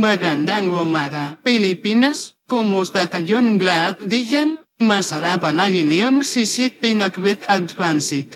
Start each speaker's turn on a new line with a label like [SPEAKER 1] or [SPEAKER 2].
[SPEAKER 1] Magandang umaga, Pilipinas. Kumusta kayong lahat diyan? Masarap ang iyong sisig pinakwit at pansit.